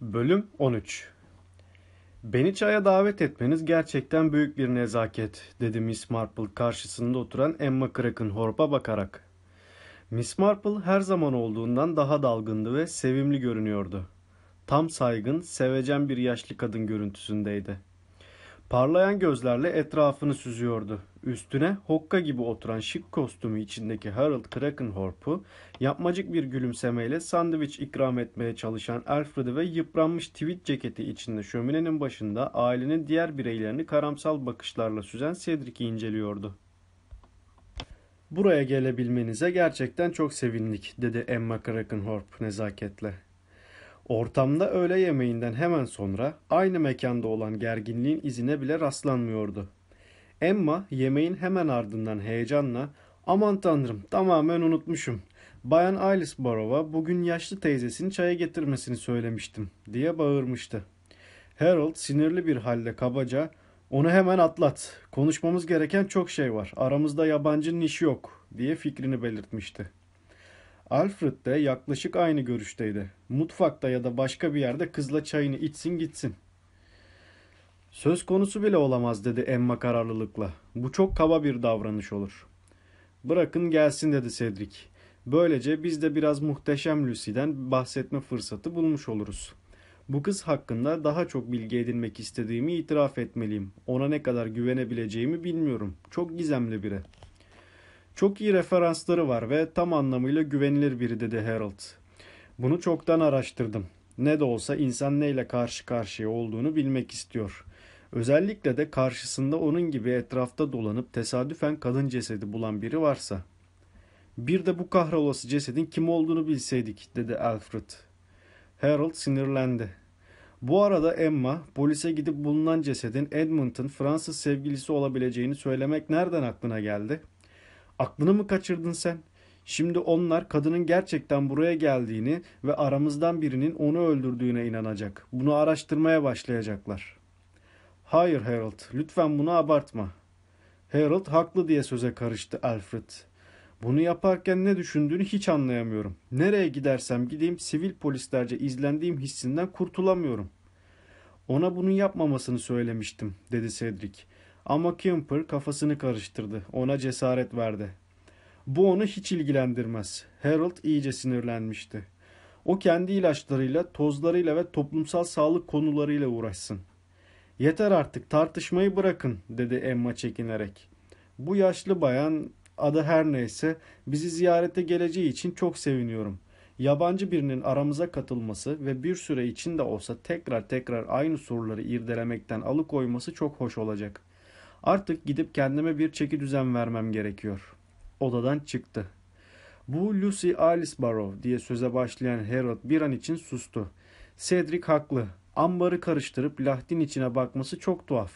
Bölüm 13 Beni çaya davet etmeniz gerçekten büyük bir nezaket, dedi Miss Marple karşısında oturan Emma Krakenhorp'a bakarak. Miss Marple her zaman olduğundan daha dalgındı ve sevimli görünüyordu. Tam saygın, sevecen bir yaşlı kadın görüntüsündeydi. Parlayan gözlerle etrafını süzüyordu. Üstüne hokka gibi oturan şık kostümü içindeki Harold Krakenhorp'u yapmacık bir gülümsemeyle sandviç ikram etmeye çalışan Alfred'i ve yıpranmış tweed ceketi içinde şöminenin başında ailenin diğer bireylerini karamsal bakışlarla süzen Cedric'i inceliyordu. Buraya gelebilmenize gerçekten çok sevindik, dedi Emma Krakenhorp nezaketle. Ortamda öğle yemeğinden hemen sonra aynı mekanda olan gerginliğin izine bile rastlanmıyordu. Emma yemeğin hemen ardından heyecanla aman tanrım tamamen unutmuşum. Bayan Alice Barrow'a bugün yaşlı teyzesini çaya getirmesini söylemiştim diye bağırmıştı. Harold sinirli bir halde kabaca onu hemen atlat. Konuşmamız gereken çok şey var. Aramızda yabancının işi yok diye fikrini belirtmişti. Alfred de yaklaşık aynı görüşteydi. Mutfakta ya da başka bir yerde kızla çayını içsin gitsin. Söz konusu bile olamaz dedi Emma kararlılıkla. Bu çok kaba bir davranış olur. Bırakın gelsin dedi Cedric. Böylece biz de biraz muhteşem Lucy'den bahsetme fırsatı bulmuş oluruz. Bu kız hakkında daha çok bilgi edinmek istediğimi itiraf etmeliyim. Ona ne kadar güvenebileceğimi bilmiyorum. Çok gizemli biri. Çok iyi referansları var ve tam anlamıyla güvenilir biri dedi Harold. Bunu çoktan araştırdım. Ne de olsa insan neyle karşı karşıya olduğunu bilmek istiyor. Özellikle de karşısında onun gibi etrafta dolanıp tesadüfen kadın cesedi bulan biri varsa. Bir de bu kahrolası cesedin kim olduğunu bilseydik dedi Alfred. Harold sinirlendi. Bu arada Emma polise gidip bulunan cesedin Edmund'ın Fransız sevgilisi olabileceğini söylemek nereden aklına geldi? Aklını mı kaçırdın sen? Şimdi onlar kadının gerçekten buraya geldiğini ve aramızdan birinin onu öldürdüğüne inanacak. Bunu araştırmaya başlayacaklar. Hayır Harold, lütfen bunu abartma. Harold haklı diye söze karıştı Alfred. Bunu yaparken ne düşündüğünü hiç anlayamıyorum. Nereye gidersem gideyim sivil polislerce izlendiğim hissinden kurtulamıyorum. Ona bunu yapmamasını söylemiştim, dedi Cedric. Ama Kemper kafasını karıştırdı. Ona cesaret verdi. Bu onu hiç ilgilendirmez. Harold iyice sinirlenmişti. O kendi ilaçlarıyla, tozlarıyla ve toplumsal sağlık konularıyla uğraşsın. Yeter artık tartışmayı bırakın dedi Emma çekinerek. Bu yaşlı bayan adı her neyse bizi ziyarete geleceği için çok seviniyorum. Yabancı birinin aramıza katılması ve bir süre için de olsa tekrar tekrar aynı soruları irdelemekten alıkoyması çok hoş olacak. Artık gidip kendime bir çeki düzen vermem gerekiyor. Odadan çıktı. Bu Lucy Alice Barrow diye söze başlayan Harold bir an için sustu. Cedric haklı. Ambarı karıştırıp Lahtin içine bakması çok tuhaf.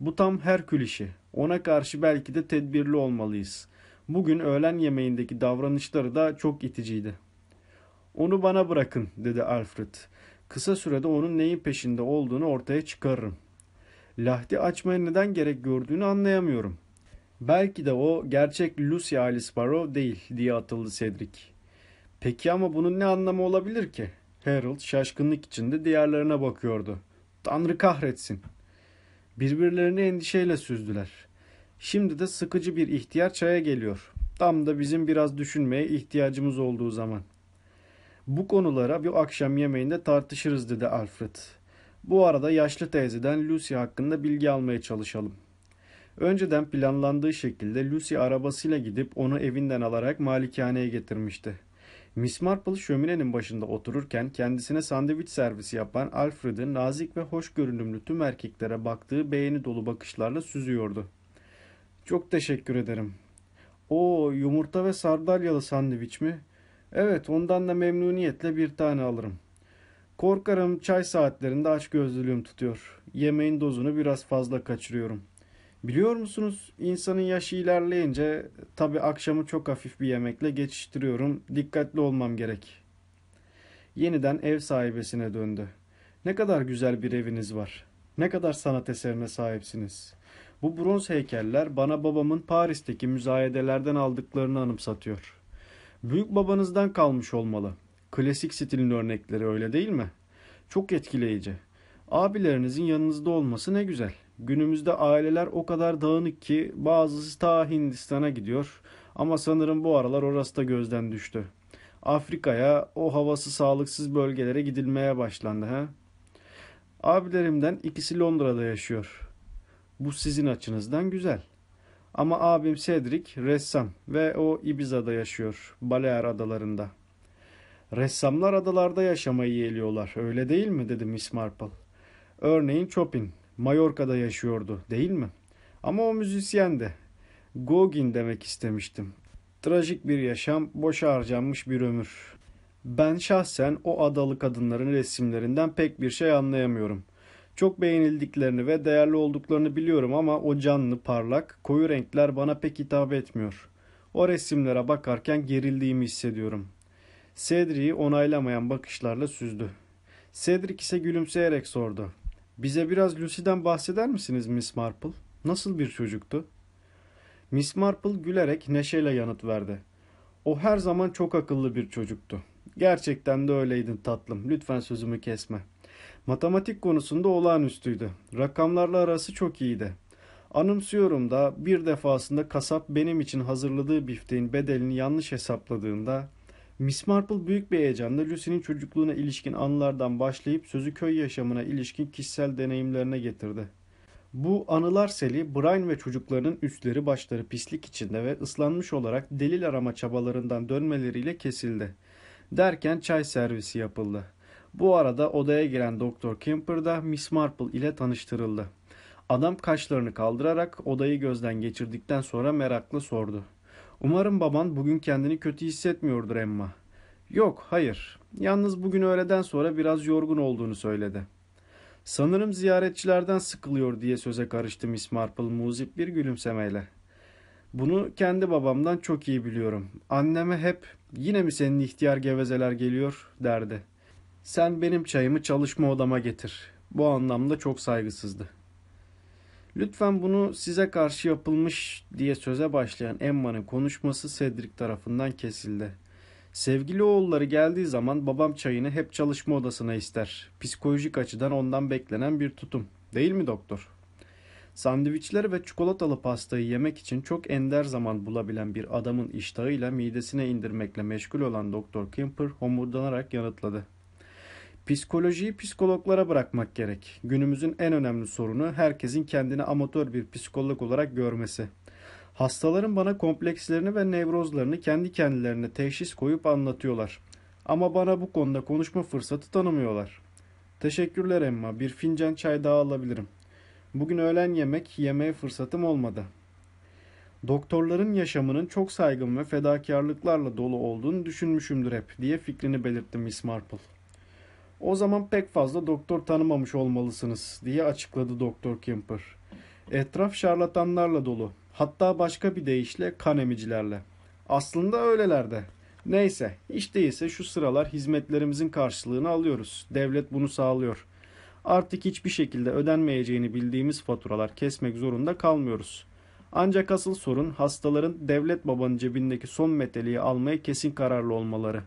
Bu tam Herkül işi. Ona karşı belki de tedbirli olmalıyız. Bugün öğlen yemeğindeki davranışları da çok iticiydi. Onu bana bırakın dedi Alfred. Kısa sürede onun neyin peşinde olduğunu ortaya çıkarırım. Lahti açmaya neden gerek gördüğünü anlayamıyorum. Belki de o gerçek Lucy Alice Barrow değil diye atıldı Cedric. Peki ama bunun ne anlamı olabilir ki? Harold şaşkınlık içinde diğerlerine bakıyordu. Tanrı kahretsin. Birbirlerini endişeyle süzdüler. Şimdi de sıkıcı bir ihtiyar çaya geliyor. Tam da bizim biraz düşünmeye ihtiyacımız olduğu zaman. Bu konulara bir akşam yemeğinde tartışırız dedi Alfred. Bu arada yaşlı teyzeden Lucy hakkında bilgi almaya çalışalım. Önceden planlandığı şekilde Lucy arabasıyla gidip onu evinden alarak malikaneye getirmişti. Miss Marple şöminenin başında otururken kendisine sandviç servisi yapan Alfred'in nazik ve hoş görünümlü tüm erkeklere baktığı beğeni dolu bakışlarla süzüyordu. Çok teşekkür ederim. O yumurta ve sardalyalı sandviç mi? Evet ondan da memnuniyetle bir tane alırım. Korkarım çay saatlerinde aç gözlülüğüm tutuyor. Yemeğin dozunu biraz fazla kaçırıyorum. Biliyor musunuz insanın yaşı ilerleyince tabi akşamı çok hafif bir yemekle geçiştiriyorum. Dikkatli olmam gerek. Yeniden ev sahibesine döndü. Ne kadar güzel bir eviniz var. Ne kadar sanat eserine sahipsiniz. Bu bronz heykeller bana babamın Paris'teki müzayedelerden aldıklarını anımsatıyor. Büyük babanızdan kalmış olmalı. Klasik stilin örnekleri öyle değil mi? Çok etkileyici. Abilerinizin yanınızda olması ne güzel. Günümüzde aileler o kadar dağınık ki bazısı ta Hindistan'a gidiyor. Ama sanırım bu aralar orası da gözden düştü. Afrika'ya, o havası sağlıksız bölgelere gidilmeye başlandı ha. Abilerimden ikisi Londra'da yaşıyor. Bu sizin açınızdan güzel. Ama abim Cedric ressam ve o Ibiza'da yaşıyor, Balear adalarında. Ressamlar adalarda yaşamayı yeğliyorlar, öyle değil mi? dedi Miss Marple. Örneğin Chopin, Mallorca'da yaşıyordu, değil mi? Ama o müzisyendi. Gauguin demek istemiştim. Trajik bir yaşam, boşa harcanmış bir ömür. Ben şahsen o adalı kadınların resimlerinden pek bir şey anlayamıyorum. Çok beğenildiklerini ve değerli olduklarını biliyorum ama o canlı, parlak, koyu renkler bana pek hitap etmiyor. O resimlere bakarken gerildiğimi hissediyorum. Cedric'i onaylamayan bakışlarla süzdü. Cedric ise gülümseyerek sordu. Bize biraz Lucy'den bahseder misiniz Miss Marple? Nasıl bir çocuktu? Miss Marple gülerek neşeyle yanıt verdi. O her zaman çok akıllı bir çocuktu. Gerçekten de öyleydin tatlım. Lütfen sözümü kesme. Matematik konusunda olağanüstüydü. Rakamlarla arası çok iyiydi. Anımsıyorum da bir defasında kasap benim için hazırladığı bifteğin bedelini yanlış hesapladığında Miss Marple büyük bir heyecanla Lucy'nin çocukluğuna ilişkin anılardan başlayıp sözü köy yaşamına ilişkin kişisel deneyimlerine getirdi. Bu anılar seli Brian ve çocuklarının üstleri başları pislik içinde ve ıslanmış olarak delil arama çabalarından dönmeleriyle kesildi. Derken çay servisi yapıldı. Bu arada odaya giren Doktor Kemper da Miss Marple ile tanıştırıldı. Adam kaşlarını kaldırarak odayı gözden geçirdikten sonra meraklı sordu. Umarım baban bugün kendini kötü hissetmiyordur Emma. Yok, hayır. Yalnız bugün öğleden sonra biraz yorgun olduğunu söyledi. Sanırım ziyaretçilerden sıkılıyor diye söze karıştı Miss Marple muzip bir gülümsemeyle. Bunu kendi babamdan çok iyi biliyorum. Anneme hep yine mi senin ihtiyar gevezeler geliyor derdi. Sen benim çayımı çalışma odama getir. Bu anlamda çok saygısızdı. Lütfen bunu size karşı yapılmış diye söze başlayan Emma'nın konuşması Cedric tarafından kesildi. Sevgili oğulları geldiği zaman babam çayını hep çalışma odasına ister. Psikolojik açıdan ondan beklenen bir tutum. Değil mi doktor? Sandviçleri ve çikolatalı pastayı yemek için çok ender zaman bulabilen bir adamın iştahıyla midesine indirmekle meşgul olan Doktor Kemper homurdanarak yanıtladı. Psikolojiyi psikologlara bırakmak gerek. Günümüzün en önemli sorunu herkesin kendini amatör bir psikolog olarak görmesi. Hastaların bana komplekslerini ve nevrozlarını kendi kendilerine teşhis koyup anlatıyorlar. Ama bana bu konuda konuşma fırsatı tanımıyorlar. Teşekkürler Emma. Bir fincan çay daha alabilirim. Bugün öğlen yemek yemeye fırsatım olmadı. Doktorların yaşamının çok saygın ve fedakarlıklarla dolu olduğunu düşünmüşümdür hep diye fikrini belirtti Miss Marple. O zaman pek fazla doktor tanımamış olmalısınız diye açıkladı Doktor Kemper. Etraf şarlatanlarla dolu. Hatta başka bir deyişle kan emicilerle. Aslında öylelerde. Neyse, hiç değilse şu sıralar hizmetlerimizin karşılığını alıyoruz. Devlet bunu sağlıyor. Artık hiçbir şekilde ödenmeyeceğini bildiğimiz faturalar kesmek zorunda kalmıyoruz. Ancak asıl sorun hastaların devlet babanın cebindeki son meteliği almaya kesin kararlı olmaları.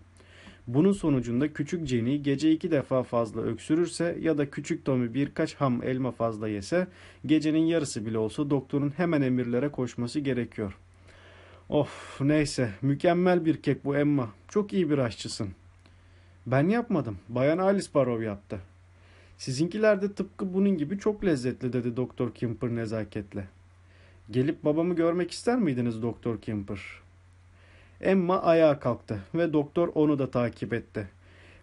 Bunun sonucunda küçük Jenny gece iki defa fazla öksürürse ya da küçük Tommy birkaç ham elma fazla yese gecenin yarısı bile olsa doktorun hemen emirlere koşması gerekiyor. Of neyse mükemmel bir kek bu Emma. Çok iyi bir aşçısın. Ben yapmadım. Bayan Alice Barrow yaptı. Sizinkiler de tıpkı bunun gibi çok lezzetli dedi Doktor Kimper nezaketle. Gelip babamı görmek ister miydiniz Doktor Kimper? Emma ayağa kalktı ve doktor onu da takip etti.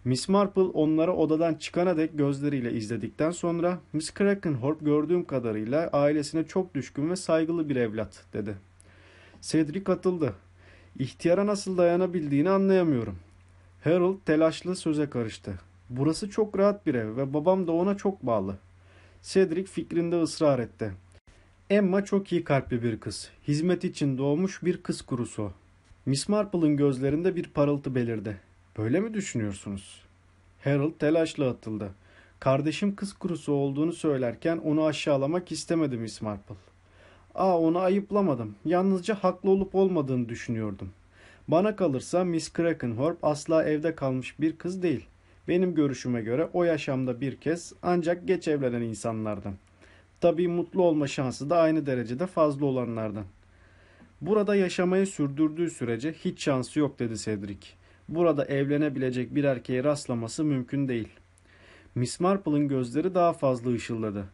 Miss Marple onları odadan çıkana dek gözleriyle izledikten sonra Miss Krakenhorp gördüğüm kadarıyla ailesine çok düşkün ve saygılı bir evlat dedi. Cedric katıldı. İhtiyara nasıl dayanabildiğini anlayamıyorum. Harold telaşlı söze karıştı. Burası çok rahat bir ev ve babam da ona çok bağlı. Cedric fikrinde ısrar etti. Emma çok iyi kalpli bir kız. Hizmet için doğmuş bir kız kurusu. Miss Marple'ın gözlerinde bir parıltı belirdi. Böyle mi düşünüyorsunuz? Harold telaşla atıldı. Kardeşim kız kurusu olduğunu söylerken onu aşağılamak istemedi Miss Marple. Aa onu ayıplamadım. Yalnızca haklı olup olmadığını düşünüyordum. Bana kalırsa Miss Krakenhorp asla evde kalmış bir kız değil. Benim görüşüme göre o yaşamda bir kez ancak geç evlenen insanlardan. Tabii mutlu olma şansı da aynı derecede fazla olanlardan. Burada yaşamayı sürdürdüğü sürece hiç şansı yok dedi Cedric. Burada evlenebilecek bir erkeğe rastlaması mümkün değil. Miss Marple'ın gözleri daha fazla ışıldadı.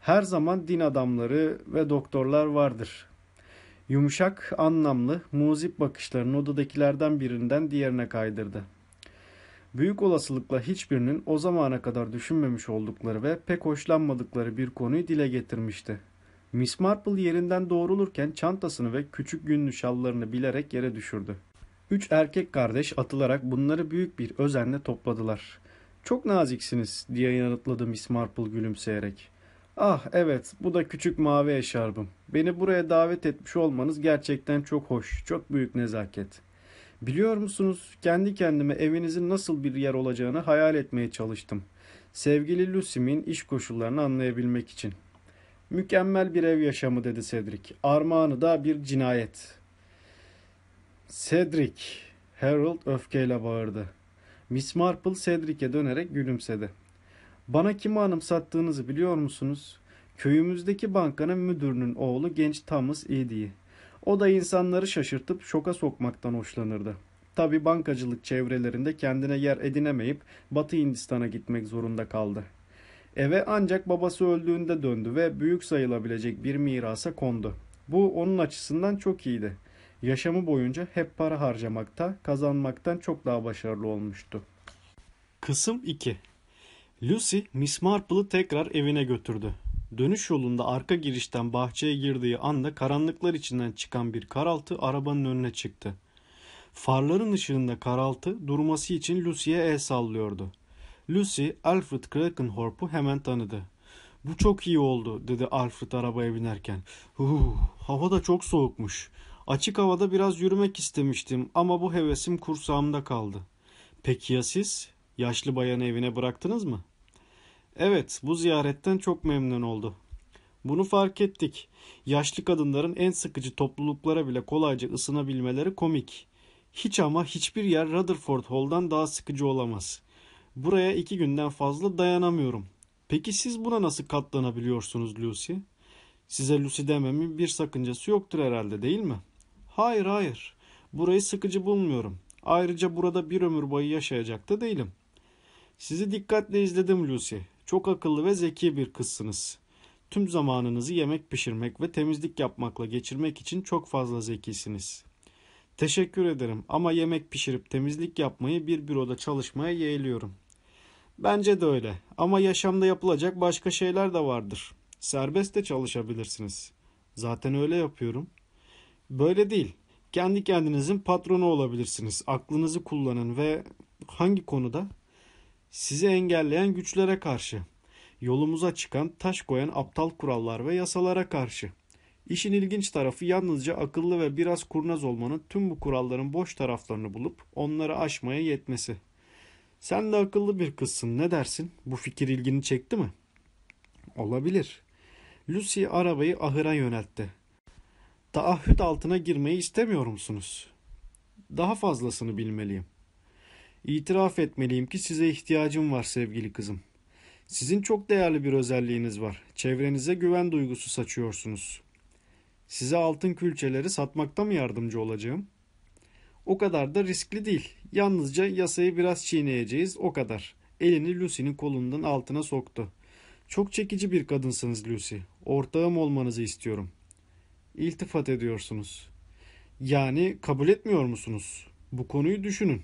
Her zaman din adamları ve doktorlar vardır. Yumuşak, anlamlı, muzip bakışlarını odadakilerden birinden diğerine kaydırdı. Büyük olasılıkla hiçbirinin o zamana kadar düşünmemiş oldukları ve pek hoşlanmadıkları bir konuyu dile getirmişti. Miss Marple yerinden doğrulurken çantasını ve küçük günlü şallarını bilerek yere düşürdü. Üç erkek kardeş atılarak bunları büyük bir özenle topladılar. Çok naziksiniz diye yanıtladı Miss Marple gülümseyerek. Ah evet bu da küçük mavi eşarbım. Beni buraya davet etmiş olmanız gerçekten çok hoş, çok büyük nezaket. Biliyor musunuz kendi kendime evinizin nasıl bir yer olacağını hayal etmeye çalıştım. Sevgili Lucy'min iş koşullarını anlayabilmek için. Mükemmel bir ev yaşamı dedi Cedric. Armağanı da bir cinayet. Cedric, Harold öfkeyle bağırdı. Miss Marple Cedric'e dönerek gülümsedi. Bana kimi anımsattığınızı biliyor musunuz? Köyümüzdeki bankanın müdürünün oğlu genç Thomas Edie. O da insanları şaşırtıp şoka sokmaktan hoşlanırdı. Tabi bankacılık çevrelerinde kendine yer edinemeyip Batı Hindistan'a gitmek zorunda kaldı. Eve ancak babası öldüğünde döndü ve büyük sayılabilecek bir mirasa kondu. Bu onun açısından çok iyiydi. Yaşamı boyunca hep para harcamakta, kazanmaktan çok daha başarılı olmuştu. Kısım 2 Lucy, Miss Marple'ı tekrar evine götürdü. Dönüş yolunda arka girişten bahçeye girdiği anda karanlıklar içinden çıkan bir karaltı arabanın önüne çıktı. Farların ışığında karaltı durması için Lucy'ye el sallıyordu. Lucy, Alfred Krakenhorp'u hemen tanıdı. Bu çok iyi oldu dedi Alfred arabaya binerken. Huh, hava da çok soğukmuş. Açık havada biraz yürümek istemiştim ama bu hevesim kursağımda kaldı. Peki ya siz? Yaşlı bayanı evine bıraktınız mı? Evet, bu ziyaretten çok memnun oldu. Bunu fark ettik. Yaşlı kadınların en sıkıcı topluluklara bile kolayca ısınabilmeleri komik. Hiç ama hiçbir yer Rutherford Hall'dan daha sıkıcı olamaz. Buraya iki günden fazla dayanamıyorum. Peki siz buna nasıl katlanabiliyorsunuz Lucy? Size Lucy dememin bir sakıncası yoktur herhalde değil mi? Hayır hayır. Burayı sıkıcı bulmuyorum. Ayrıca burada bir ömür boyu yaşayacak da değilim. Sizi dikkatle izledim Lucy. Çok akıllı ve zeki bir kızsınız. Tüm zamanınızı yemek pişirmek ve temizlik yapmakla geçirmek için çok fazla zekisiniz. Teşekkür ederim ama yemek pişirip temizlik yapmayı bir büroda çalışmaya yeğliyorum. Bence de öyle ama yaşamda yapılacak başka şeyler de vardır. Serbest de çalışabilirsiniz. Zaten öyle yapıyorum. Böyle değil. Kendi kendinizin patronu olabilirsiniz. Aklınızı kullanın ve hangi konuda? Sizi engelleyen güçlere karşı. Yolumuza çıkan, taş koyan aptal kurallar ve yasalara karşı. İşin ilginç tarafı yalnızca akıllı ve biraz kurnaz olmanın tüm bu kuralların boş taraflarını bulup onları aşmaya yetmesi. Sen de akıllı bir kızsın ne dersin? Bu fikir ilgini çekti mi? Olabilir. Lucy arabayı ahıra yöneltti. Taahhüt altına girmeyi istemiyor musunuz? Daha fazlasını bilmeliyim. İtiraf etmeliyim ki size ihtiyacım var sevgili kızım. Sizin çok değerli bir özelliğiniz var. Çevrenize güven duygusu saçıyorsunuz. Size altın külçeleri satmakta mı yardımcı olacağım? O kadar da riskli değil. Yalnızca yasayı biraz çiğneyeceğiz o kadar. Elini Lucy'nin kolundan altına soktu. Çok çekici bir kadınsınız Lucy. Ortağım olmanızı istiyorum. İltifat ediyorsunuz. Yani kabul etmiyor musunuz? Bu konuyu düşünün.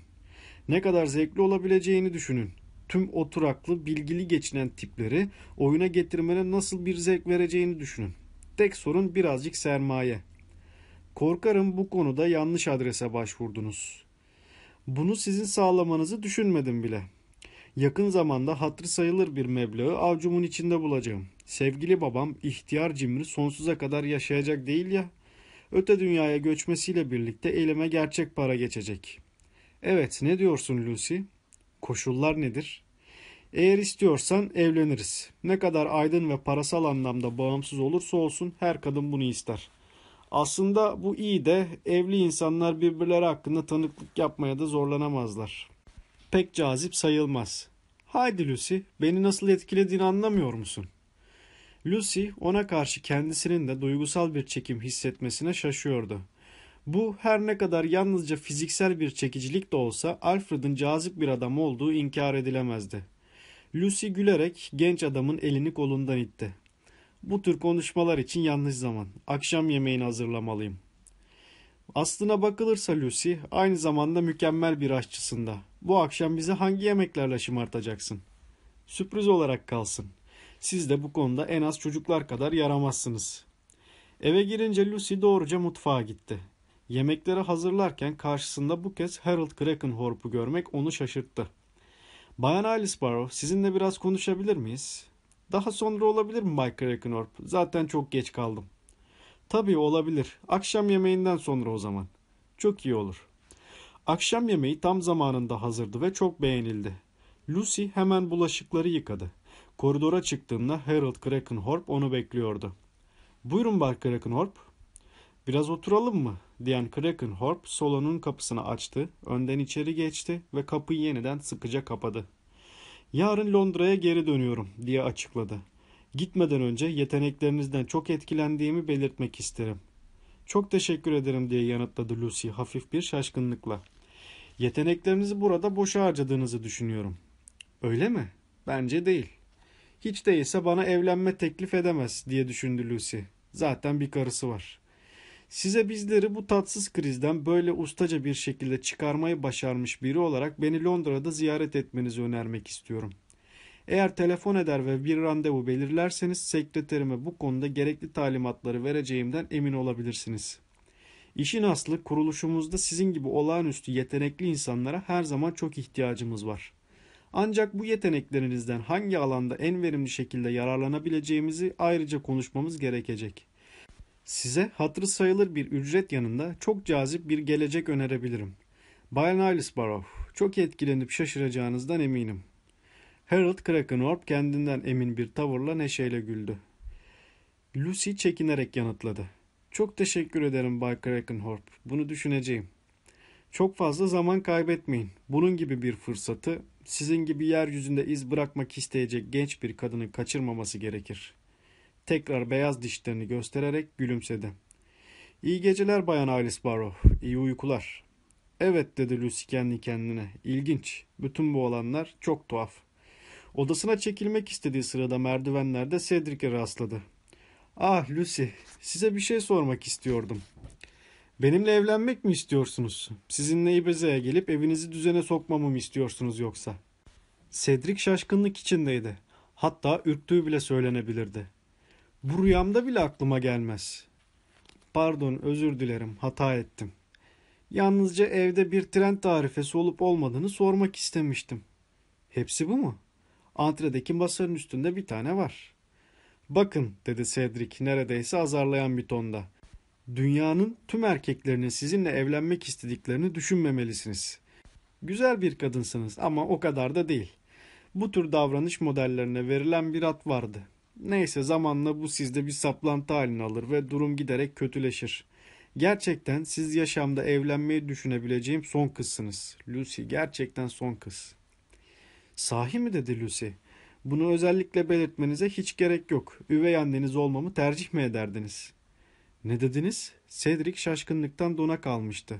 Ne kadar zevkli olabileceğini düşünün. Tüm oturaklı, bilgili geçinen tipleri oyuna getirmenin nasıl bir zevk vereceğini düşünün. Tek sorun birazcık sermaye. Korkarım bu konuda yanlış adrese başvurdunuz. Bunu sizin sağlamanızı düşünmedim bile. Yakın zamanda hatırı sayılır bir meblağı avcumun içinde bulacağım. Sevgili babam ihtiyar cimri sonsuza kadar yaşayacak değil ya. Öte dünyaya göçmesiyle birlikte elime gerçek para geçecek. Evet ne diyorsun Lucy? Koşullar nedir? Eğer istiyorsan evleniriz. Ne kadar aydın ve parasal anlamda bağımsız olursa olsun her kadın bunu ister. Aslında bu iyi de evli insanlar birbirleri hakkında tanıklık yapmaya da zorlanamazlar. Pek cazip sayılmaz. Haydi Lucy, beni nasıl etkilediğini anlamıyor musun? Lucy ona karşı kendisinin de duygusal bir çekim hissetmesine şaşıyordu. Bu her ne kadar yalnızca fiziksel bir çekicilik de olsa Alfred'ın cazip bir adam olduğu inkar edilemezdi. Lucy gülerek genç adamın elini kolundan itti. Bu tür konuşmalar için yanlış zaman. Akşam yemeğini hazırlamalıyım. Aslına bakılırsa Lucy aynı zamanda mükemmel bir aşçısında. Bu akşam bizi hangi yemeklerle şımartacaksın? Sürpriz olarak kalsın. Siz de bu konuda en az çocuklar kadar yaramazsınız. Eve girince Lucy doğruca mutfağa gitti. Yemekleri hazırlarken karşısında bu kez Harold Krakenhorp'u görmek onu şaşırttı. Bayan Alice Barrow, sizinle biraz konuşabilir miyiz? Daha sonra olabilir mi Bay Krakenhorp? Zaten çok geç kaldım. Tabii olabilir. Akşam yemeğinden sonra o zaman. Çok iyi olur. Akşam yemeği tam zamanında hazırdı ve çok beğenildi. Lucy hemen bulaşıkları yıkadı. Koridora çıktığında Harold Krakenhorp onu bekliyordu. Buyurun Bay Krakenhorp. Biraz oturalım mı? diyen Krakenhorp salonun kapısını açtı, önden içeri geçti ve kapıyı yeniden sıkıca kapadı. Yarın Londra'ya geri dönüyorum diye açıkladı. Gitmeden önce yeteneklerinizden çok etkilendiğimi belirtmek isterim. Çok teşekkür ederim diye yanıtladı Lucy hafif bir şaşkınlıkla. Yeteneklerinizi burada boşa harcadığınızı düşünüyorum. Öyle mi? Bence değil. Hiç değilse bana evlenme teklif edemez diye düşündü Lucy. Zaten bir karısı var. Size bizleri bu tatsız krizden böyle ustaca bir şekilde çıkarmayı başarmış biri olarak beni Londra'da ziyaret etmenizi önermek istiyorum. Eğer telefon eder ve bir randevu belirlerseniz sekreterime bu konuda gerekli talimatları vereceğimden emin olabilirsiniz. İşin aslı kuruluşumuzda sizin gibi olağanüstü yetenekli insanlara her zaman çok ihtiyacımız var. Ancak bu yeteneklerinizden hangi alanda en verimli şekilde yararlanabileceğimizi ayrıca konuşmamız gerekecek. Size hatırı sayılır bir ücret yanında çok cazip bir gelecek önerebilirim. Bayan Alice Barrow, çok etkilenip şaşıracağınızdan eminim. Harold Krakenhorp kendinden emin bir tavırla neşeyle güldü. Lucy çekinerek yanıtladı. Çok teşekkür ederim Bay Krakenhorp. Bunu düşüneceğim. Çok fazla zaman kaybetmeyin. Bunun gibi bir fırsatı sizin gibi yeryüzünde iz bırakmak isteyecek genç bir kadının kaçırmaması gerekir. Tekrar beyaz dişlerini göstererek gülümsedi. İyi geceler Bayan Alice Barrow. İyi uykular. Evet dedi Lucy kendi kendine. İlginç. Bütün bu olanlar çok tuhaf. Odasına çekilmek istediği sırada merdivenlerde Cedric'e rastladı. Ah Lucy, size bir şey sormak istiyordum. Benimle evlenmek mi istiyorsunuz? Sizinle Ibiza'ya gelip evinizi düzene sokmamı mı istiyorsunuz yoksa? Cedric şaşkınlık içindeydi. Hatta ürktüğü bile söylenebilirdi. Bu rüyamda bile aklıma gelmez. Pardon, özür dilerim, hata ettim. Yalnızca evde bir tren tarifesi olup olmadığını sormak istemiştim. Hepsi bu mu? Antredeki masanın üstünde bir tane var. Bakın, dedi Cedric neredeyse azarlayan bir tonda. Dünyanın tüm erkeklerinin sizinle evlenmek istediklerini düşünmemelisiniz. Güzel bir kadınsınız ama o kadar da değil. Bu tür davranış modellerine verilen bir ad vardı. Neyse zamanla bu sizde bir saplantı halini alır ve durum giderek kötüleşir. Gerçekten siz yaşamda evlenmeyi düşünebileceğim son kızsınız. Lucy gerçekten son kız. Sahi mi dedi Lucy? Bunu özellikle belirtmenize hiç gerek yok. Üvey anneniz olmamı tercih mi ederdiniz? Ne dediniz? Cedric şaşkınlıktan dona kalmıştı.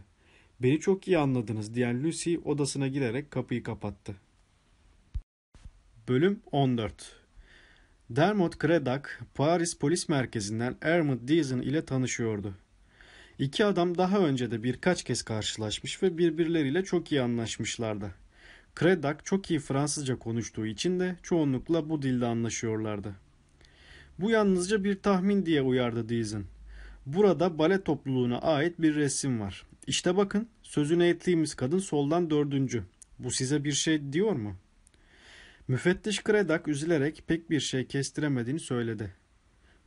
Beni çok iyi anladınız diyen Lucy odasına girerek kapıyı kapattı. Bölüm 14 Dermot Craddock, Paris Polis Merkezi'nden Ermut Deason ile tanışıyordu. İki adam daha önce de birkaç kez karşılaşmış ve birbirleriyle çok iyi anlaşmışlardı. Craddock çok iyi Fransızca konuştuğu için de çoğunlukla bu dilde anlaşıyorlardı. Bu yalnızca bir tahmin diye uyardı Deason. Burada bale topluluğuna ait bir resim var. İşte bakın sözüne ettiğimiz kadın soldan dördüncü. Bu size bir şey diyor mu?'' Müfettiş Kredak üzülerek pek bir şey kestiremediğini söyledi.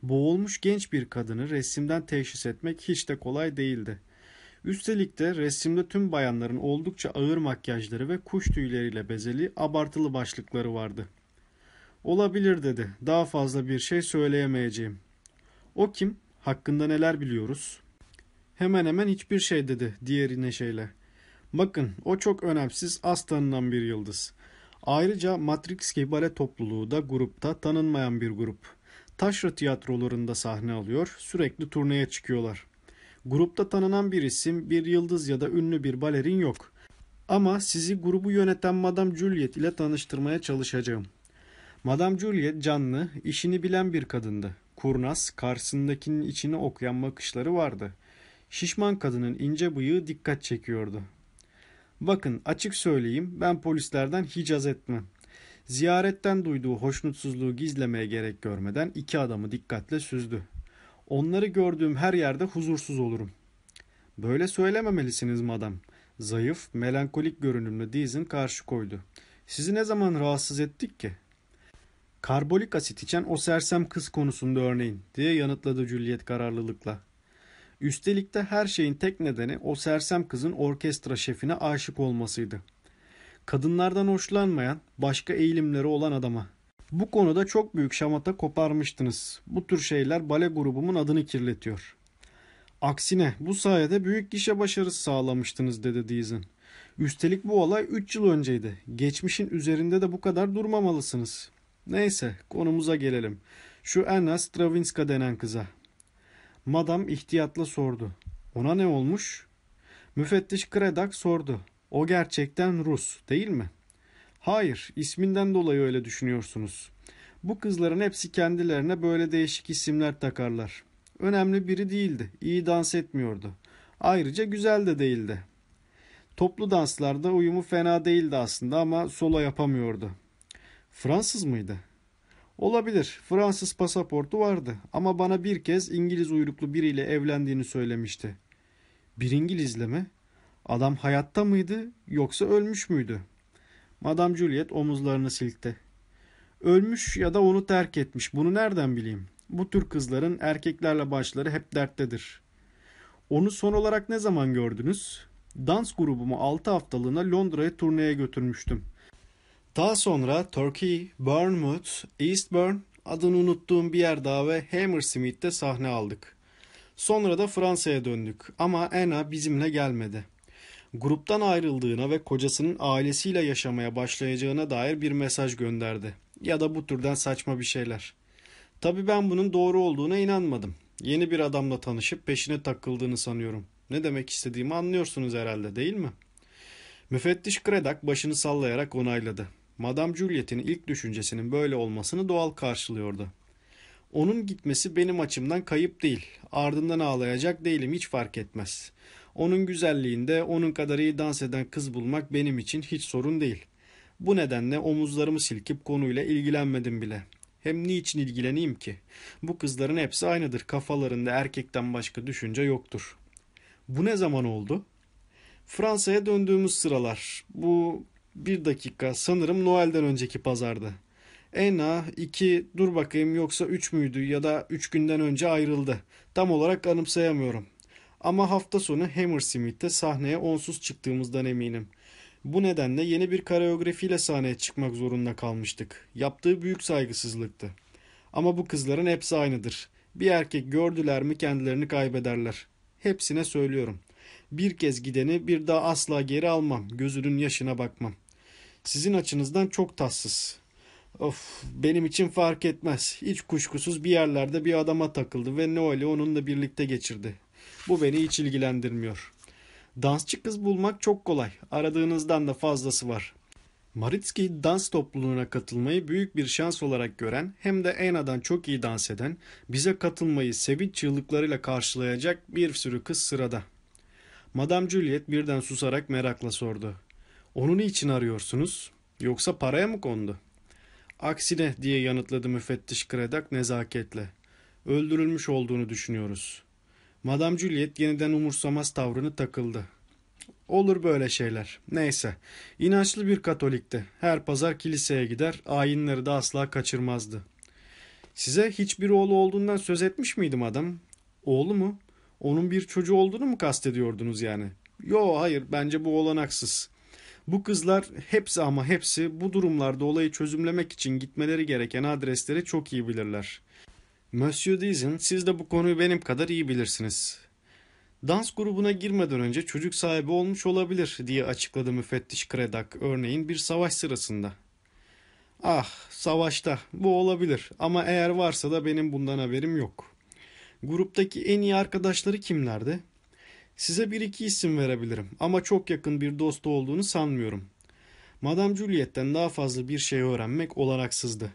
Boğulmuş genç bir kadını resimden teşhis etmek hiç de kolay değildi. Üstelik de resimde tüm bayanların oldukça ağır makyajları ve kuş tüyleriyle bezeli abartılı başlıkları vardı. Olabilir dedi. Daha fazla bir şey söyleyemeyeceğim. O kim? Hakkında neler biliyoruz? Hemen hemen hiçbir şey dedi diğeri neşeyle. Bakın o çok önemsiz az tanınan bir yıldız. Ayrıca Matrixki Bale topluluğu da grupta tanınmayan bir grup. Taşra tiyatrolarında sahne alıyor, sürekli turneye çıkıyorlar. Grupta tanınan bir isim, bir yıldız ya da ünlü bir balerin yok. Ama sizi grubu yöneten Madame Juliet ile tanıştırmaya çalışacağım. Madame Juliet canlı, işini bilen bir kadındı. Kurnaz, karşısındakinin içini okuyan bakışları vardı. Şişman kadının ince bıyığı dikkat çekiyordu. Bakın açık söyleyeyim ben polislerden hiç haz etmem. Ziyaretten duyduğu hoşnutsuzluğu gizlemeye gerek görmeden iki adamı dikkatle süzdü. Onları gördüğüm her yerde huzursuz olurum. Böyle söylememelisiniz madam. Zayıf, melankolik görünümlü Dizin karşı koydu. Sizi ne zaman rahatsız ettik ki? Karbolik asit içen o sersem kız konusunda örneğin diye yanıtladı Juliet kararlılıkla. Üstelik de her şeyin tek nedeni o sersem kızın orkestra şefine aşık olmasıydı. Kadınlardan hoşlanmayan, başka eğilimleri olan adama. Bu konuda çok büyük şamata koparmıştınız. Bu tür şeyler bale grubumun adını kirletiyor. Aksine bu sayede büyük gişe başarısı sağlamıştınız dedi Deason. Üstelik bu olay 3 yıl önceydi. Geçmişin üzerinde de bu kadar durmamalısınız. Neyse konumuza gelelim. Şu Anna Stravinska denen kıza. Madam ihtiyatla sordu. Ona ne olmuş? Müfettiş Kredak sordu. O gerçekten Rus değil mi? Hayır, isminden dolayı öyle düşünüyorsunuz. Bu kızların hepsi kendilerine böyle değişik isimler takarlar. Önemli biri değildi, iyi dans etmiyordu. Ayrıca güzel de değildi. Toplu danslarda uyumu fena değildi aslında ama solo yapamıyordu. Fransız mıydı? Olabilir. Fransız pasaportu vardı ama bana bir kez İngiliz uyruklu biriyle evlendiğini söylemişti. Bir İngilizle mi? Adam hayatta mıydı yoksa ölmüş müydü? Madame Juliet omuzlarını silkti. Ölmüş ya da onu terk etmiş. Bunu nereden bileyim? Bu tür kızların erkeklerle başları hep derttedir. Onu son olarak ne zaman gördünüz? Dans grubumu 6 haftalığına Londra'ya turneye götürmüştüm. Daha sonra Turkey, Bournemouth, Eastbourne adını unuttuğum bir yer daha ve Hammersmith'te sahne aldık. Sonra da Fransa'ya döndük ama Anna bizimle gelmedi. Gruptan ayrıldığına ve kocasının ailesiyle yaşamaya başlayacağına dair bir mesaj gönderdi. Ya da bu türden saçma bir şeyler. Tabii ben bunun doğru olduğuna inanmadım. Yeni bir adamla tanışıp peşine takıldığını sanıyorum. Ne demek istediğimi anlıyorsunuz herhalde değil mi? Müfettiş Kredak başını sallayarak onayladı. Madame Juliet'in ilk düşüncesinin böyle olmasını doğal karşılıyordu. Onun gitmesi benim açımdan kayıp değil. Ardından ağlayacak değilim hiç fark etmez. Onun güzelliğinde onun kadar iyi dans eden kız bulmak benim için hiç sorun değil. Bu nedenle omuzlarımı silkip konuyla ilgilenmedim bile. Hem niçin ilgileneyim ki? Bu kızların hepsi aynıdır. Kafalarında erkekten başka düşünce yoktur. Bu ne zaman oldu? Fransa'ya döndüğümüz sıralar. Bu bir dakika sanırım Noel'den önceki pazardı. Ena iki dur bakayım yoksa üç müydü ya da üç günden önce ayrıldı. Tam olarak anımsayamıyorum. Ama hafta sonu Hammersmith'te sahneye onsuz çıktığımızdan eminim. Bu nedenle yeni bir koreografiyle sahneye çıkmak zorunda kalmıştık. Yaptığı büyük saygısızlıktı. Ama bu kızların hepsi aynıdır. Bir erkek gördüler mi kendilerini kaybederler. Hepsine söylüyorum. Bir kez gideni bir daha asla geri almam. Gözünün yaşına bakmam. Sizin açınızdan çok tatsız. Of benim için fark etmez. Hiç kuşkusuz bir yerlerde bir adama takıldı ve Noel'i onunla birlikte geçirdi. Bu beni hiç ilgilendirmiyor. Dansçı kız bulmak çok kolay. Aradığınızdan da fazlası var. Maritski dans topluluğuna katılmayı büyük bir şans olarak gören hem de Ena'dan çok iyi dans eden, bize katılmayı sevinç çığlıklarıyla karşılayacak bir sürü kız sırada. Madame Juliet birden susarak merakla sordu. Onu niçin arıyorsunuz? Yoksa paraya mı kondu? Aksine diye yanıtladı müfettiş Kredak nezaketle. Öldürülmüş olduğunu düşünüyoruz. Madame Juliet yeniden umursamaz tavrını takıldı. Olur böyle şeyler. Neyse. İnançlı bir katolikti. Her pazar kiliseye gider, ayinleri de asla kaçırmazdı. Size hiçbir oğlu olduğundan söz etmiş miydim adam? Oğlu mu? Onun bir çocuğu olduğunu mu kastediyordunuz yani? Yo hayır bence bu olanaksız. Bu kızlar hepsi ama hepsi bu durumlarda olayı çözümlemek için gitmeleri gereken adresleri çok iyi bilirler. Monsieur Dizin siz de bu konuyu benim kadar iyi bilirsiniz. Dans grubuna girmeden önce çocuk sahibi olmuş olabilir diye açıkladı müfettiş Kredak örneğin bir savaş sırasında. Ah, savaşta. Bu olabilir ama eğer varsa da benim bundan haberim yok. Gruptaki en iyi arkadaşları kimlerdi? Size bir iki isim verebilirim ama çok yakın bir dostu olduğunu sanmıyorum. Madame Juliet'ten daha fazla bir şey öğrenmek olanaksızdı.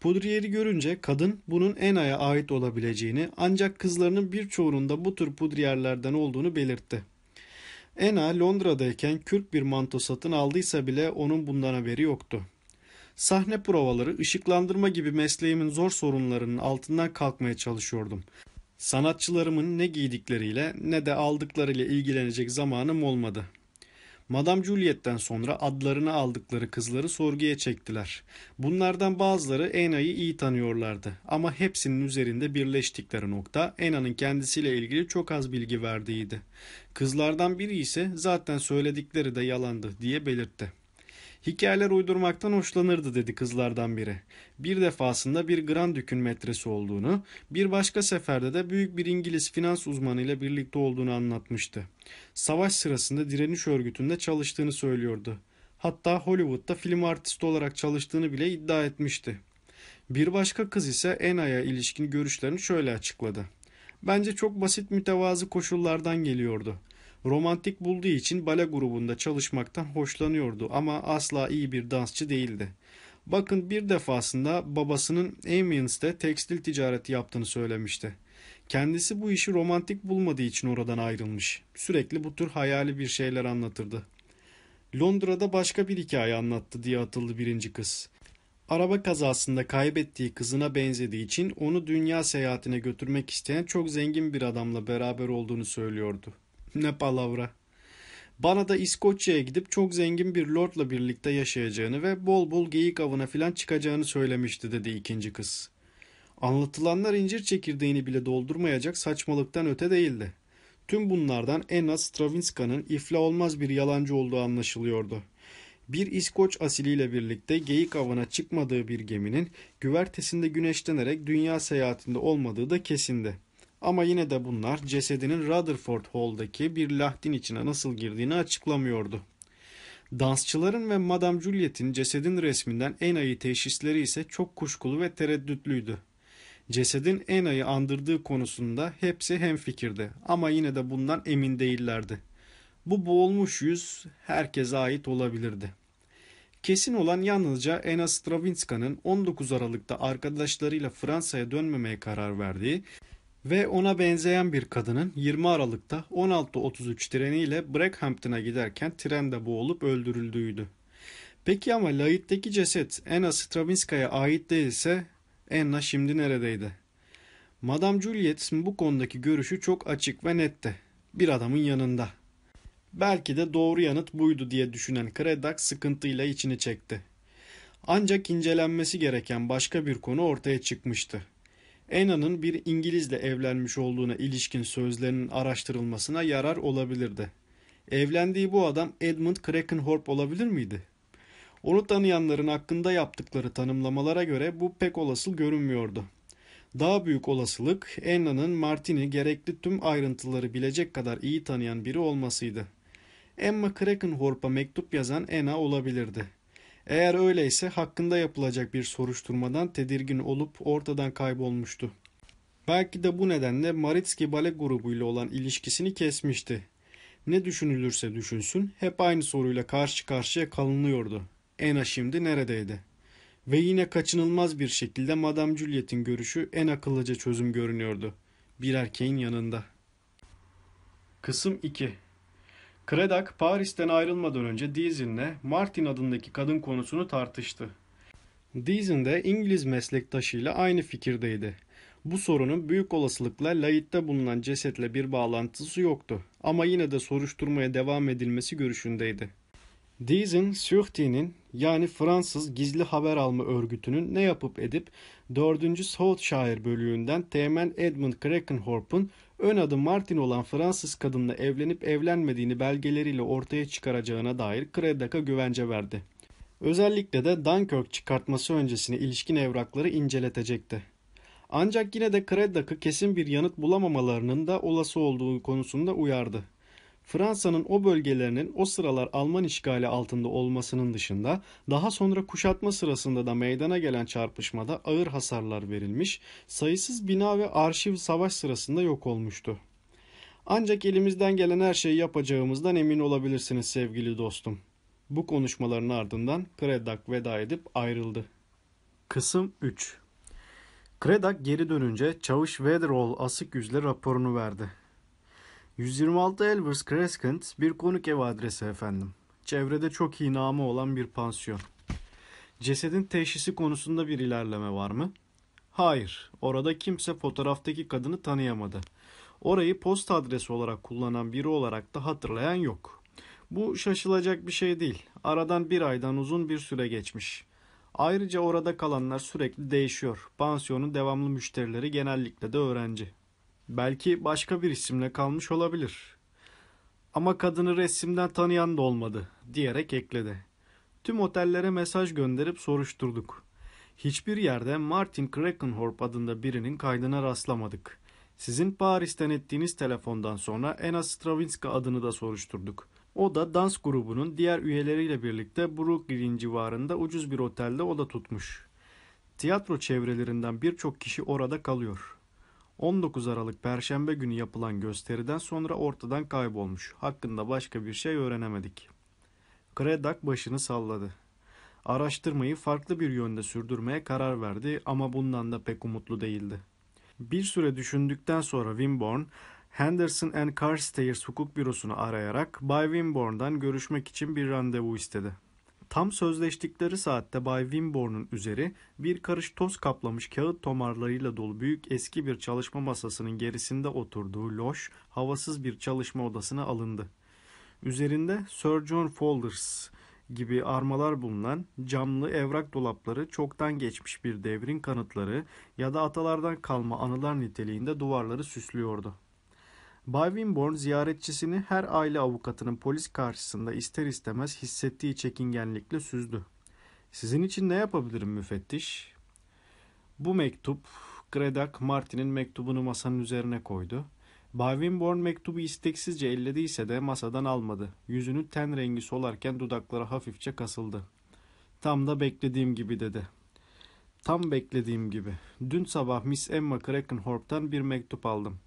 Pudriyeri görünce kadın bunun Ena'ya ait olabileceğini ancak kızlarının birçoğunun da bu tür pudriyerlerden olduğunu belirtti. Ena Londra'dayken kürk bir manto satın aldıysa bile onun bundan haberi yoktu. Sahne provaları, ışıklandırma gibi mesleğimin zor sorunlarının altından kalkmaya çalışıyordum. Sanatçılarımın ne giydikleriyle ne de aldıklarıyla ilgilenecek zamanım olmadı. Madame Juliet'ten sonra adlarını aldıkları kızları sorguya çektiler. Bunlardan bazıları Ena'yı iyi tanıyorlardı ama hepsinin üzerinde birleştikleri nokta Ena'nın kendisiyle ilgili çok az bilgi verdiğiydi. Kızlardan biri ise zaten söyledikleri de yalandı diye belirtti. Hikayeler uydurmaktan hoşlanırdı dedi kızlardan biri. Bir defasında bir Grand Dük'ün metresi olduğunu, bir başka seferde de büyük bir İngiliz finans uzmanıyla birlikte olduğunu anlatmıştı. Savaş sırasında direniş örgütünde çalıştığını söylüyordu. Hatta Hollywood'da film artisti olarak çalıştığını bile iddia etmişti. Bir başka kız ise Ena'ya ilişkin görüşlerini şöyle açıkladı. Bence çok basit mütevazı koşullardan geliyordu. Romantik bulduğu için bale grubunda çalışmaktan hoşlanıyordu ama asla iyi bir dansçı değildi. Bakın bir defasında babasının Amiens'te tekstil ticareti yaptığını söylemişti. Kendisi bu işi romantik bulmadığı için oradan ayrılmış. Sürekli bu tür hayali bir şeyler anlatırdı. Londra'da başka bir hikaye anlattı diye atıldı birinci kız. Araba kazasında kaybettiği kızına benzediği için onu dünya seyahatine götürmek isteyen çok zengin bir adamla beraber olduğunu söylüyordu. Ne palavra. Bana da İskoçya'ya gidip çok zengin bir lordla birlikte yaşayacağını ve bol bol geyik avına filan çıkacağını söylemişti dedi ikinci kız. Anlatılanlar incir çekirdeğini bile doldurmayacak saçmalıktan öte değildi. Tüm bunlardan Anna Stravinska'nın ifla olmaz bir yalancı olduğu anlaşılıyordu. Bir İskoç asiliyle birlikte geyik avına çıkmadığı bir geminin güvertesinde güneşlenerek dünya seyahatinde olmadığı da kesindi. Ama yine de bunlar cesedinin Rutherford Hall'daki bir lahdin içine nasıl girdiğini açıklamıyordu. Dansçıların ve Madame Juliet'in cesedin resminden Ena'yı teşhisleri ise çok kuşkulu ve tereddütlüydü. Cesedin Ena'yı andırdığı konusunda hepsi hemfikirdi ama yine de bundan emin değillerdi. Bu boğulmuş yüz herkese ait olabilirdi. Kesin olan yalnızca Ena Stravinska'nın 19 Aralık'ta arkadaşlarıyla Fransa'ya dönmemeye karar verdiği ve ona benzeyen bir kadının 20 Aralık'ta 16.33 treniyle Brackhampton'a giderken trende boğulup öldürüldüğüydü. Peki ama Lait'teki ceset Anna Stravinska'ya ait değilse Anna şimdi neredeydi? Madame Juliet bu konudaki görüşü çok açık ve netti. Bir adamın yanında. Belki de doğru yanıt buydu diye düşünen Craddock sıkıntıyla içini çekti. Ancak incelenmesi gereken başka bir konu ortaya çıkmıştı. Anna'nın bir İngilizle evlenmiş olduğuna ilişkin sözlerinin araştırılmasına yarar olabilirdi. Evlendiği bu adam Edmund Krakenhorp olabilir miydi? Onu tanıyanların hakkında yaptıkları tanımlamalara göre bu pek olasıl görünmüyordu. Daha büyük olasılık Anna'nın Martin'i gerekli tüm ayrıntıları bilecek kadar iyi tanıyan biri olmasıydı. Emma Krakenhorp'a mektup yazan Anna olabilirdi. Eğer öyleyse hakkında yapılacak bir soruşturmadan tedirgin olup ortadan kaybolmuştu. Belki de bu nedenle Maritski Bale grubuyla olan ilişkisini kesmişti. Ne düşünülürse düşünsün hep aynı soruyla karşı karşıya kalınıyordu. Ena şimdi neredeydi? Ve yine kaçınılmaz bir şekilde Madame Juliet'in görüşü en akıllıca çözüm görünüyordu. Bir erkeğin yanında. Kısım 2 Craddock Paris'ten ayrılmadan önce Deazin'le Martin adındaki kadın konusunu tartıştı. Deazin de İngiliz meslektaşıyla aynı fikirdeydi. Bu sorunun büyük olasılıkla Lait'te bulunan cesetle bir bağlantısı yoktu ama yine de soruşturmaya devam edilmesi görüşündeydi. Deazin, Surtees'nin yani Fransız gizli haber alma örgütünün ne yapıp edip 4. Southshire bölüğünden Teğmen Edmund Krakenhorp'un ön adı Martin olan Fransız kadınla evlenip evlenmediğini belgeleriyle ortaya çıkaracağına dair Craddock'a güvence verdi. Özellikle de Dunkirk çıkartması öncesine ilişkin evrakları inceletecekti. Ancak yine de Craddock'ı kesin bir yanıt bulamamalarının da olası olduğu konusunda uyardı. Fransa'nın o bölgelerinin o sıralar Alman işgali altında olmasının dışında daha sonra kuşatma sırasında da meydana gelen çarpışmada ağır hasarlar verilmiş, sayısız bina ve arşiv savaş sırasında yok olmuştu. Ancak elimizden gelen her şeyi yapacağımızdan emin olabilirsiniz sevgili dostum. Bu konuşmaların ardından Kredak veda edip ayrıldı. Kısım 3 Kredak geri dönünce Çavuş Wetherall asık yüzle raporunu verdi. 126 Elvers Crescent bir konuk ev adresi efendim. Çevrede çok iyi namı olan bir pansiyon. Cesedin teşhisi konusunda bir ilerleme var mı? Hayır, orada kimse fotoğraftaki kadını tanıyamadı. Orayı posta adresi olarak kullanan biri olarak da hatırlayan yok. Bu şaşılacak bir şey değil. Aradan bir aydan uzun bir süre geçmiş. Ayrıca orada kalanlar sürekli değişiyor. Pansiyonun devamlı müşterileri genellikle de öğrenci. Belki başka bir isimle kalmış olabilir. Ama kadını resimden tanıyan da olmadı diyerek ekledi. Tüm otellere mesaj gönderip soruşturduk. Hiçbir yerde Martin Krakenhorp adında birinin kaydına rastlamadık. Sizin Paris'ten ettiğiniz telefondan sonra Ena Stravinska adını da soruşturduk. O da dans grubunun diğer üyeleriyle birlikte Brooklyn civarında ucuz bir otelde oda tutmuş. Tiyatro çevrelerinden birçok kişi orada kalıyor. 19 Aralık Perşembe günü yapılan gösteriden sonra ortadan kaybolmuş. Hakkında başka bir şey öğrenemedik. Kredak başını salladı. Araştırmayı farklı bir yönde sürdürmeye karar verdi ama bundan da pek umutlu değildi. Bir süre düşündükten sonra Wimborne, Henderson and Carstairs hukuk bürosunu arayarak Bay Wimborne'dan görüşmek için bir randevu istedi. Tam sözleştikleri saatte Bay Wimborne'un üzeri bir karış toz kaplamış kağıt tomarlarıyla dolu büyük eski bir çalışma masasının gerisinde oturduğu loş, havasız bir çalışma odasına alındı. Üzerinde Sir John Folders gibi armalar bulunan camlı evrak dolapları çoktan geçmiş bir devrin kanıtları ya da atalardan kalma anılar niteliğinde duvarları süslüyordu. Bay Wimborne ziyaretçisini her aile avukatının polis karşısında ister istemez hissettiği çekingenlikle süzdü. Sizin için ne yapabilirim müfettiş? Bu mektup, Gredak Martin'in mektubunu masanın üzerine koydu. Bay Wimborne mektubu isteksizce ellediyse de masadan almadı. Yüzünün ten rengi solarken dudakları hafifçe kasıldı. Tam da beklediğim gibi dedi. Tam beklediğim gibi. Dün sabah Miss Emma Krakenhorp'tan bir mektup aldım.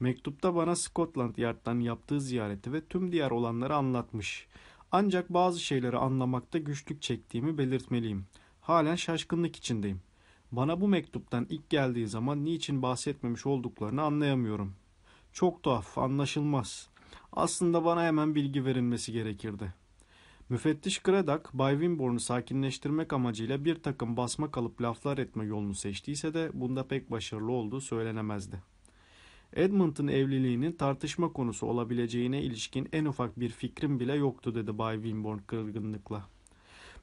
Mektupta bana Scotland Yard'dan yaptığı ziyareti ve tüm diğer olanları anlatmış. Ancak bazı şeyleri anlamakta güçlük çektiğimi belirtmeliyim. Halen şaşkınlık içindeyim. Bana bu mektuptan ilk geldiği zaman niçin bahsetmemiş olduklarını anlayamıyorum. Çok tuhaf, anlaşılmaz. Aslında bana hemen bilgi verilmesi gerekirdi. Müfettiş Gredak, Bay Wimborne'u sakinleştirmek amacıyla bir takım basma kalıp laflar etme yolunu seçtiyse de bunda pek başarılı olduğu söylenemezdi. Edmund'un evliliğinin tartışma konusu olabileceğine ilişkin en ufak bir fikrim bile yoktu dedi Bay Wimborne kırgınlıkla.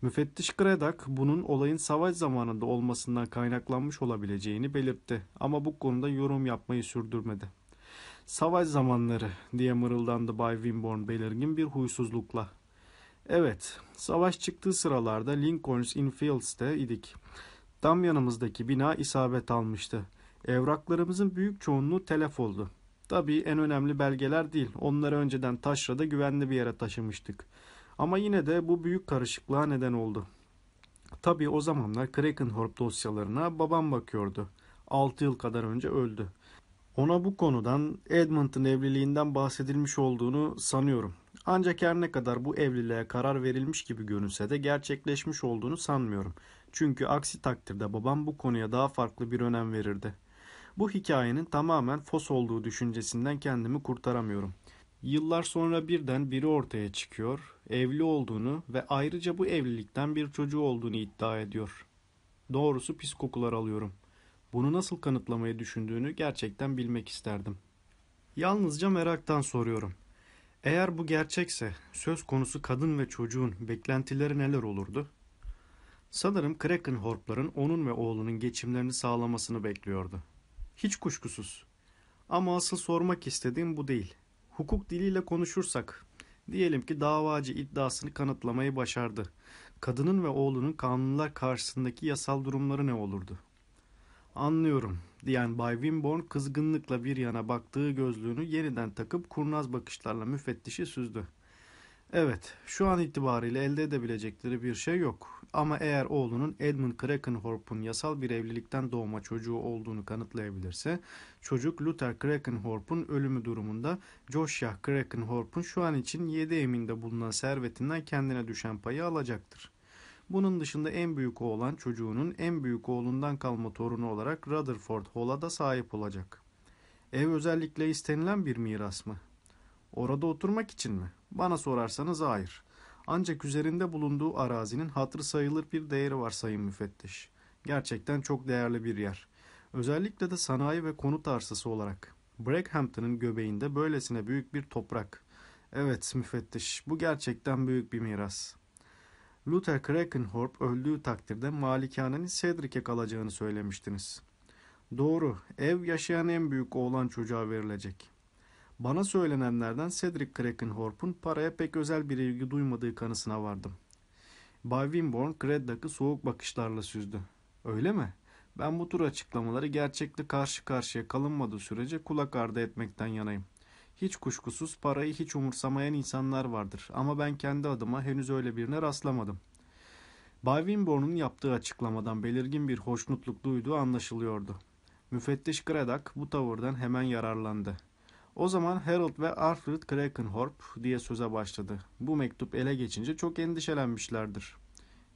Müfettiş Gredak bunun olayın savaş zamanında olmasından kaynaklanmış olabileceğini belirtti ama bu konuda yorum yapmayı sürdürmedi. Savaş zamanları diye mırıldandı Bay Wimborne belirgin bir huysuzlukla. Evet, savaş çıktığı sıralarda Lincoln's Inn Fields'te idik. Tam yanımızdaki bina isabet almıştı. Evraklarımızın büyük çoğunluğu telef oldu. Tabii en önemli belgeler değil. Onları önceden taşrada güvenli bir yere taşımıştık. Ama yine de bu büyük karışıklığa neden oldu. Tabii o zamanlar Krakenhorp dosyalarına babam bakıyordu. 6 yıl kadar önce öldü. Ona bu konudan Edmund'un evliliğinden bahsedilmiş olduğunu sanıyorum. Ancak her ne kadar bu evliliğe karar verilmiş gibi görünse de gerçekleşmiş olduğunu sanmıyorum. Çünkü aksi takdirde babam bu konuya daha farklı bir önem verirdi. Bu hikayenin tamamen fos olduğu düşüncesinden kendimi kurtaramıyorum. Yıllar sonra birden biri ortaya çıkıyor, evli olduğunu ve ayrıca bu evlilikten bir çocuğu olduğunu iddia ediyor. Doğrusu pis kokular alıyorum. Bunu nasıl kanıtlamayı düşündüğünü gerçekten bilmek isterdim. Yalnızca meraktan soruyorum. Eğer bu gerçekse söz konusu kadın ve çocuğun beklentileri neler olurdu? Sanırım Krakenhorp'ların onun ve oğlunun geçimlerini sağlamasını bekliyordu. Hiç kuşkusuz. Ama asıl sormak istediğim bu değil. Hukuk diliyle konuşursak, diyelim ki davacı iddiasını kanıtlamayı başardı. Kadının ve oğlunun kanunlar karşısındaki yasal durumları ne olurdu? Anlıyorum diyen Bay Wimborne kızgınlıkla bir yana baktığı gözlüğünü yeniden takıp kurnaz bakışlarla müfettişi süzdü. Evet, şu an itibariyle elde edebilecekleri bir şey yok. Ama eğer oğlunun Edmund Krakenhorp'un yasal bir evlilikten doğma çocuğu olduğunu kanıtlayabilirse, çocuk Luther Krakenhorp'un ölümü durumunda Josiah Krakenhorp'un şu an için 7 eminde bulunan servetinden kendine düşen payı alacaktır. Bunun dışında en büyük oğlan çocuğunun en büyük oğlundan kalma torunu olarak Rutherford Hall'a da sahip olacak. Ev özellikle istenilen bir miras mı? Orada oturmak için mi? Bana sorarsanız hayır. Ancak üzerinde bulunduğu arazinin hatırı sayılır bir değeri var sayın müfettiş. Gerçekten çok değerli bir yer. Özellikle de sanayi ve konut arsası olarak. Brackhampton'ın göbeğinde böylesine büyük bir toprak. Evet müfettiş, bu gerçekten büyük bir miras. Luther Krakenhorp öldüğü takdirde malikanenin Cedric'e kalacağını söylemiştiniz. Doğru, ev yaşayan en büyük oğlan çocuğa verilecek. Bana söylenenlerden Cedric Krakenhorp'un paraya pek özel bir ilgi duymadığı kanısına vardım. Bay Wimborne Craddock'ı soğuk bakışlarla süzdü. Öyle mi? Ben bu tür açıklamaları gerçekle karşı karşıya kalınmadığı sürece kulak ardı etmekten yanayım. Hiç kuşkusuz parayı hiç umursamayan insanlar vardır ama ben kendi adıma henüz öyle birine rastlamadım. Bay Wimborne'un yaptığı açıklamadan belirgin bir hoşnutluk duyduğu anlaşılıyordu. Müfettiş Craddock bu tavırdan hemen yararlandı. O zaman Harold ve Alfred Krakenhorp diye söze başladı. Bu mektup ele geçince çok endişelenmişlerdir.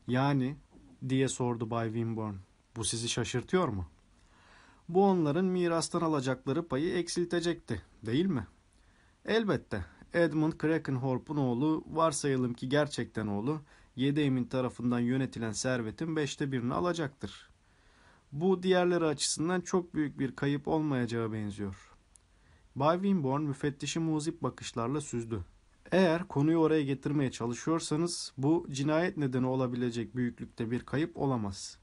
Yani diye sordu Bay Wimborne. Bu sizi şaşırtıyor mu? Bu onların mirastan alacakları payı eksiltecekti, değil mi? Elbette. Edmund Krakenhorp'un oğlu, varsayalım ki gerçekten oğlu, yedi emin tarafından yönetilen servetin beşte birini alacaktır. Bu diğerleri açısından çok büyük bir kayıp olmayacağı benziyor. Bay Wimborne müfettişi muzip bakışlarla süzdü. Eğer konuyu oraya getirmeye çalışıyorsanız bu cinayet nedeni olabilecek büyüklükte bir kayıp olamaz.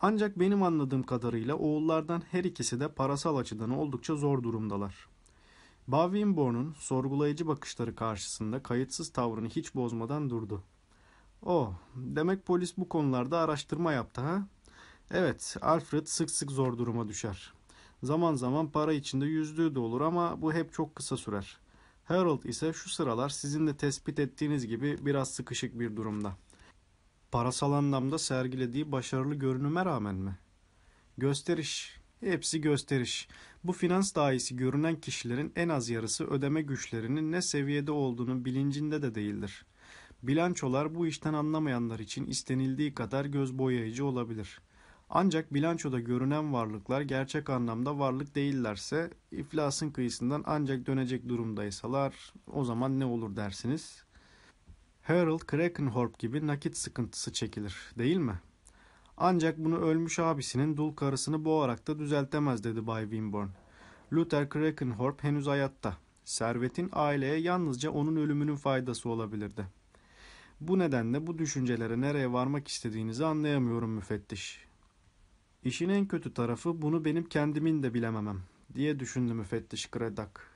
Ancak benim anladığım kadarıyla oğullardan her ikisi de parasal açıdan oldukça zor durumdalar. Bay Wimborne'un sorgulayıcı bakışları karşısında kayıtsız tavrını hiç bozmadan durdu. Oh, demek polis bu konularda araştırma yaptı ha? Evet, Alfred sık sık zor duruma düşer. Zaman zaman para içinde yüzdüğü de olur ama bu hep çok kısa sürer. Harold ise şu sıralar sizin de tespit ettiğiniz gibi biraz sıkışık bir durumda. Parasal anlamda sergilediği başarılı görünüme rağmen mi? Gösteriş. Hepsi gösteriş. Bu finans dahisi görünen kişilerin en az yarısı ödeme güçlerinin ne seviyede olduğunun bilincinde de değildir. Bilançolar bu işten anlamayanlar için istenildiği kadar göz boyayıcı olabilir.'' Ancak bilançoda görünen varlıklar gerçek anlamda varlık değillerse iflasın kıyısından ancak dönecek durumdaysalar o zaman ne olur dersiniz? Harold Krakenhorp gibi nakit sıkıntısı çekilir değil mi? Ancak bunu ölmüş abisinin dul karısını boğarak da düzeltemez dedi Bay Wimborne. Luther Krakenhorp henüz hayatta. Servetin aileye yalnızca onun ölümünün faydası olabilirdi. Bu nedenle bu düşüncelere nereye varmak istediğinizi anlayamıyorum müfettiş. İşin en kötü tarafı bunu benim kendimin de bilememem diye düşündü müfettiş Craddock.